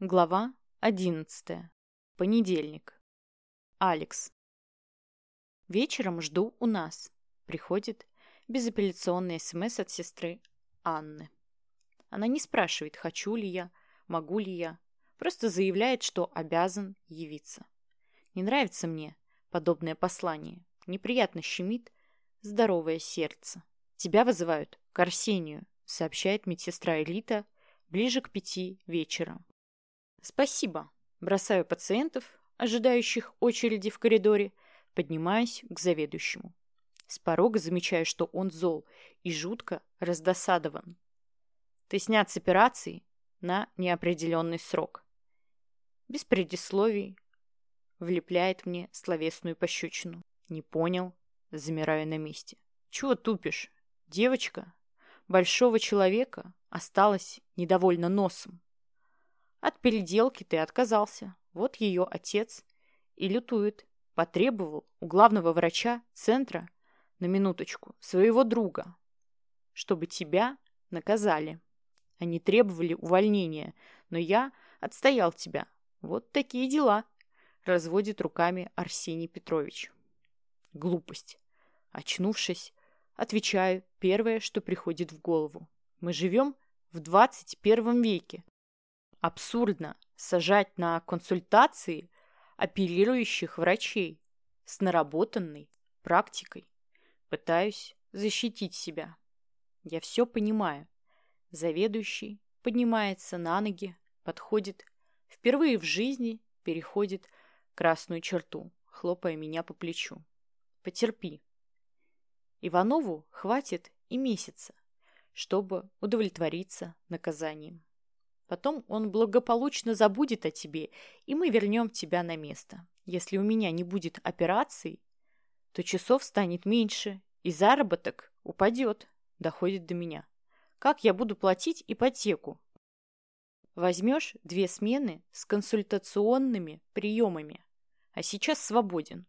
Глава 11. Понедельник. Алекс. Вечером жду у нас. Приходит безапелляционный СМС от сестры Анны. Она не спрашивает, хочу ли я, могу ли я. Просто заявляет, что обязан явиться. Не нравится мне подобное послание. Неприятно щемит здоровое сердце. Тебя вызывают к Арсению, сообщает медсестра Элита ближе к пяти вечера. «Спасибо». Бросаю пациентов, ожидающих очереди в коридоре, поднимаюсь к заведующему. С порога замечаю, что он зол и жутко раздосадован. «Ты снят с операции на неопределенный срок». Без предисловий влепляет мне словесную пощечину. «Не понял». Замираю на месте. «Чего тупишь? Девочка большого человека осталась недовольна носом. От переделки ты отказался. Вот ее отец и лютует. Потребовал у главного врача центра, на минуточку, своего друга, чтобы тебя наказали. Они требовали увольнения, но я отстоял тебя. Вот такие дела, разводит руками Арсений Петрович. Глупость. Очнувшись, отвечаю первое, что приходит в голову. Мы живем в 21 веке. Абсурдно сажать на консультации оперирующих врачей с наработанной практикой. Пытаюсь защитить себя. Я все понимаю. Заведующий поднимается на ноги, подходит, впервые в жизни переходит красную черту, хлопая меня по плечу. Потерпи. Иванову хватит и месяца, чтобы удовлетвориться наказанием. Потом он благополучно забудет о тебе, и мы вернем тебя на место. Если у меня не будет операций, то часов станет меньше, и заработок упадет, доходит до меня. Как я буду платить ипотеку? Возьмешь две смены с консультационными приемами, а сейчас свободен.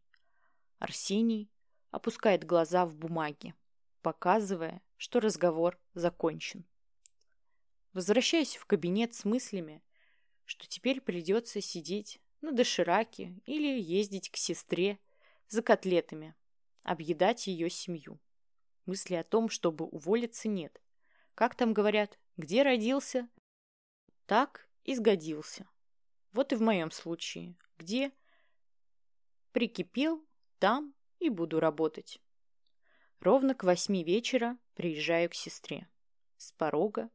Арсений опускает глаза в бумаги, показывая, что разговор закончен. Возвращаюсь в кабинет с мыслями, что теперь придется сидеть на дошираке или ездить к сестре за котлетами, объедать ее семью. Мысли о том, чтобы уволиться, нет. Как там говорят, где родился, так и сгодился. Вот и в моем случае, где прикипел, там и буду работать. Ровно к восьми вечера приезжаю к сестре. С порога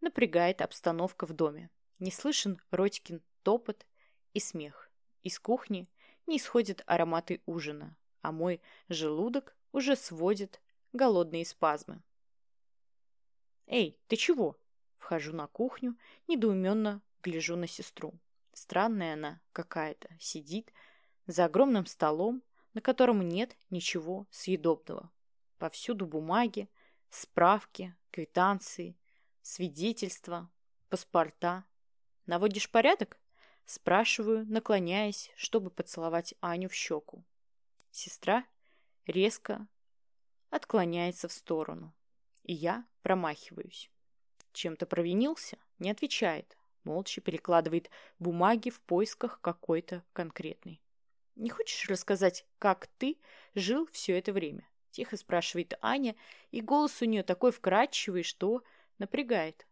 Напрягает обстановка в доме. Не слышен Родькин топот и смех. Из кухни не исходят ароматы ужина, а мой желудок уже сводит голодные спазмы. «Эй, ты чего?» Вхожу на кухню, недоуменно гляжу на сестру. Странная она какая-то, сидит за огромным столом, на котором нет ничего съедобного. Повсюду бумаги, справки, квитанции, свидетельства, паспорта. Наводишь порядок? Спрашиваю, наклоняясь, чтобы поцеловать Аню в щеку. Сестра резко отклоняется в сторону, и я промахиваюсь. Чем-то провинился? Не отвечает. Молча перекладывает бумаги в поисках какой-то конкретной. «Не хочешь рассказать, как ты жил все это время?» Тихо спрашивает Аня, и голос у нее такой вкрадчивый, что Напрягает.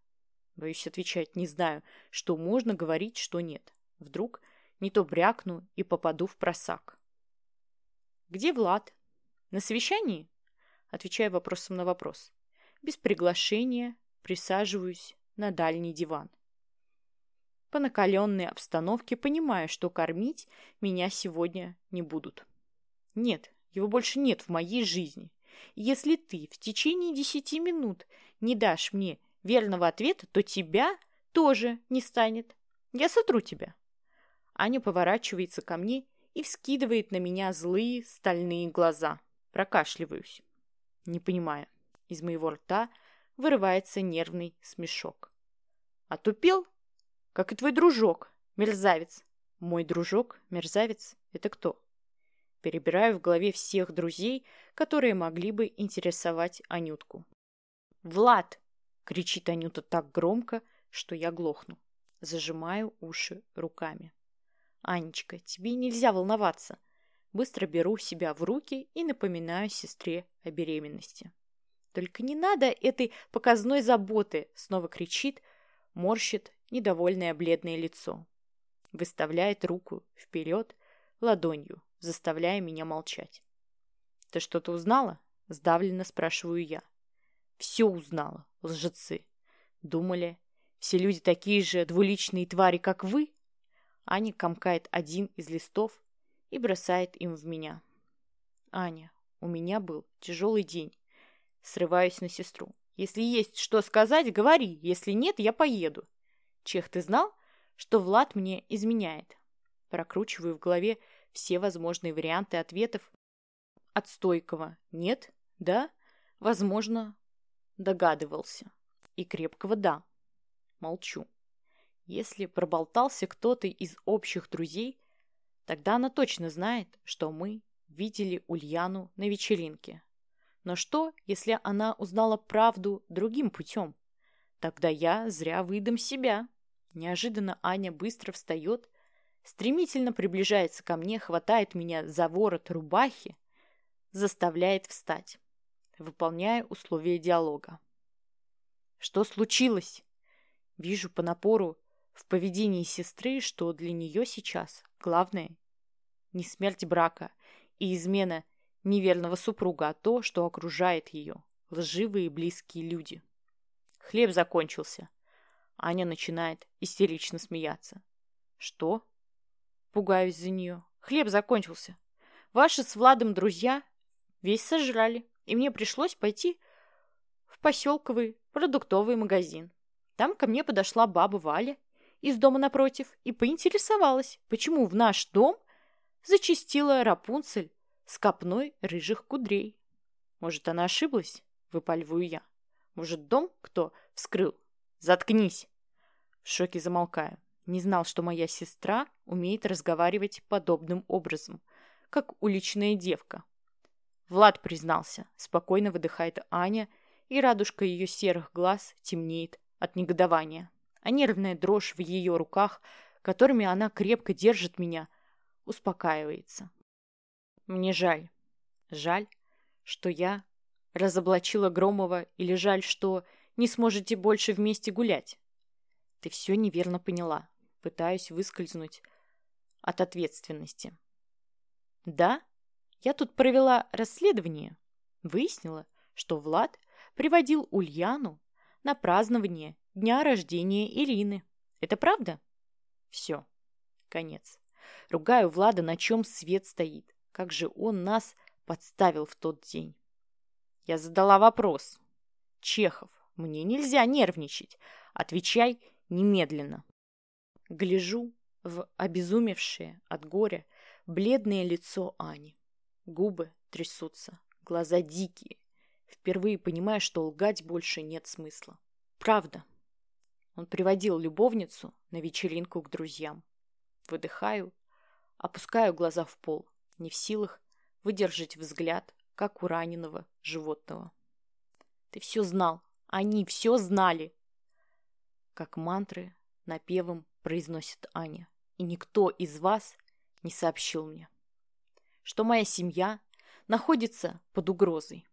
Боюсь отвечать, не знаю, что можно говорить, что нет. Вдруг не то брякну и попаду в просак. «Где Влад?» «На совещании?» Отвечаю вопросом на вопрос. Без приглашения присаживаюсь на дальний диван. По накаленной обстановке понимаю, что кормить меня сегодня не будут. Нет, его больше нет в моей жизни. Если ты в течение десяти минут не дашь мне верного ответа, то тебя тоже не станет. Я сотру тебя. Аня поворачивается ко мне и вскидывает на меня злые стальные глаза. Прокашливаюсь. Не понимаю. Из моего рта вырывается нервный смешок. Отупел? Как и твой дружок, мерзавец. Мой дружок, мерзавец, это кто? Перебираю в голове всех друзей, которые могли бы интересовать Анютку. «Влад!» — кричит Анюта так громко, что я глохну. Зажимаю уши руками. «Анечка, тебе нельзя волноваться». Быстро беру себя в руки и напоминаю сестре о беременности. «Только не надо этой показной заботы!» Снова кричит, морщит недовольное бледное лицо. Выставляет руку вперед ладонью, заставляя меня молчать. «Ты что-то узнала?» – сдавленно спрашиваю я. «Все узнала, лжецы. Думали, все люди такие же двуличные твари, как вы?» Аня комкает один из листов и бросает им в меня. «Аня, у меня был тяжелый день. Срываюсь на сестру. Если есть что сказать, говори. Если нет, я поеду. Чех, ты знал, что Влад мне изменяет?» Прокручиваю в голове все возможные варианты ответов от стойкого «нет», «да», возможно, догадывался. И крепкого «да». Молчу. Если проболтался кто-то из общих друзей, тогда она точно знает, что мы видели Ульяну на вечеринке. Но что, если она узнала правду другим путем? Тогда я зря выдам себя. Неожиданно Аня быстро встает, стремительно приближается ко мне, хватает меня за ворот рубахи, заставляет встать. Выполняя условия диалога. Что случилось? Вижу по напору в поведении сестры, что для нее сейчас главное не смерть брака и измена неверного супруга, а то, что окружает ее, лживые близкие люди. Хлеб закончился. Аня начинает истерично смеяться. Что? Пугаюсь за нее. Хлеб закончился. Ваши с Владом друзья весь сожрали, и мне пришлось пойти в поселковый продуктовый магазин. Там ко мне подошла баба Валя из дома напротив и поинтересовалась, почему в наш дом зачистила Рапунцель с копной рыжих кудрей. Может, она ошиблась? Выпаливаю я. Может, дом кто вскрыл? Заткнись! В шоке замолкаю. Не знал, что моя сестра умеет разговаривать подобным образом, как уличная девка. Влад признался. Спокойно выдыхает Аня, и радужка ее серых глаз темнеет от негодования. А нервная дрожь в ее руках, которыми она крепко держит меня, успокаивается. Мне жаль. Жаль, что я разоблачила Громова или жаль, что не сможете больше вместе гулять? Ты все неверно поняла. Пытаюсь выскользнуть от ответственности. Да, я тут провела расследование. Выяснила, что Влад приводил Ульяну на празднование дня рождения Ирины. Это правда? Все. Конец. Ругаю Влада, на чем свет стоит. Как же он нас подставил в тот день? Я задала вопрос. Чехов, мне нельзя нервничать. Отвечай немедленно. Гляжу в обезумевшее от горя бледное лицо Ани. Губы трясутся, глаза дикие. Впервые понимаю, что лгать больше нет смысла. Правда. Он приводил любовницу на вечеринку к друзьям. Выдыхаю, опускаю глаза в пол не в силах выдержать взгляд, как у раненого животного. Ты все знал. Они все знали. Как мантры напевом произносит Аня. И никто из вас не сообщил мне, что моя семья находится под угрозой.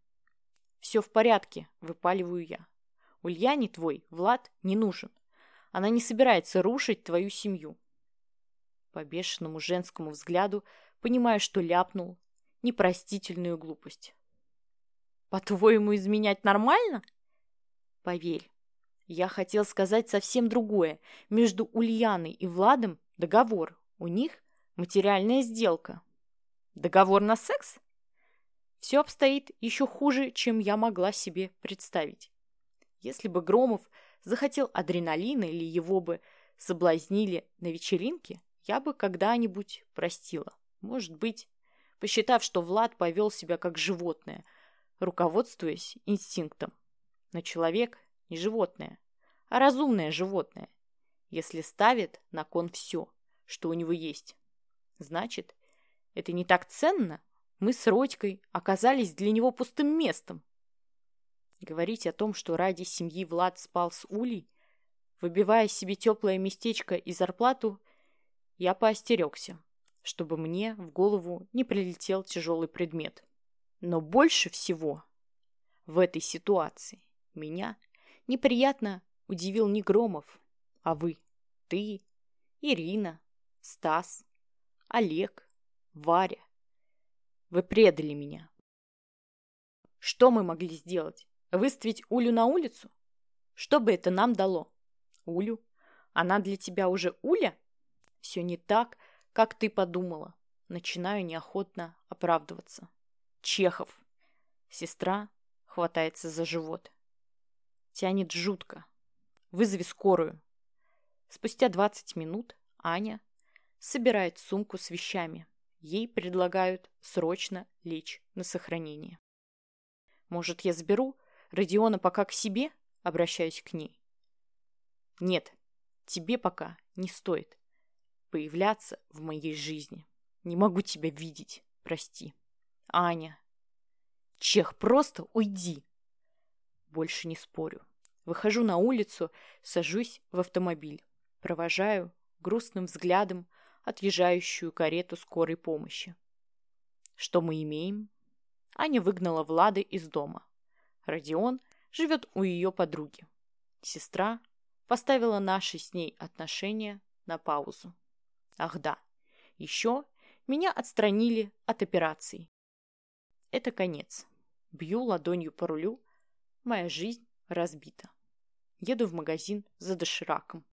Все в порядке, выпаливаю я. Ульяне твой, Влад, не нужен. Она не собирается рушить твою семью. По бешеному женскому взгляду понимая, что ляпнул непростительную глупость. «По-твоему, изменять нормально?» «Поверь, я хотел сказать совсем другое. Между Ульяной и Владом договор. У них материальная сделка. Договор на секс? Все обстоит еще хуже, чем я могла себе представить. Если бы Громов захотел адреналина или его бы соблазнили на вечеринке, я бы когда-нибудь простила. Может быть, посчитав, что Влад повел себя как животное, руководствуясь инстинктом. Но человек не животное, а разумное животное, если ставит на кон все, что у него есть. Значит, это не так ценно. Мы с Родькой оказались для него пустым местом. Говорить о том, что ради семьи Влад спал с Улей, Выбивая себе теплое местечко и зарплату, я поостерегся, чтобы мне в голову не прилетел тяжелый предмет. Но больше всего в этой ситуации меня неприятно удивил не Громов, а вы, ты, Ирина, Стас, Олег, Варя. Вы предали меня. Что мы могли сделать? Выставить Улю на улицу? Что бы это нам дало? Улю? Она для тебя уже Уля? Все не так, как ты подумала. Начинаю неохотно оправдываться. Чехов. Сестра хватается за живот. Тянет жутко. Вызови скорую. Спустя 20 минут Аня собирает сумку с вещами. Ей предлагают срочно лечь на сохранение. Может, я заберу Родиона пока к себе? Обращаюсь к ней. Нет, тебе пока не стоит появляться в моей жизни. Не могу тебя видеть, прости. Аня. Чех, просто уйди. Больше не спорю. Выхожу на улицу, сажусь в автомобиль. Провожаю грустным взглядом отъезжающую карету скорой помощи. Что мы имеем? Аня выгнала Влады из дома. Родион живет у ее подруги. Сестра поставила наши с ней отношения на паузу. Ах да, еще меня отстранили от операции. Это конец. Бью ладонью по рулю. Моя жизнь разбита. Еду в магазин за дошираком.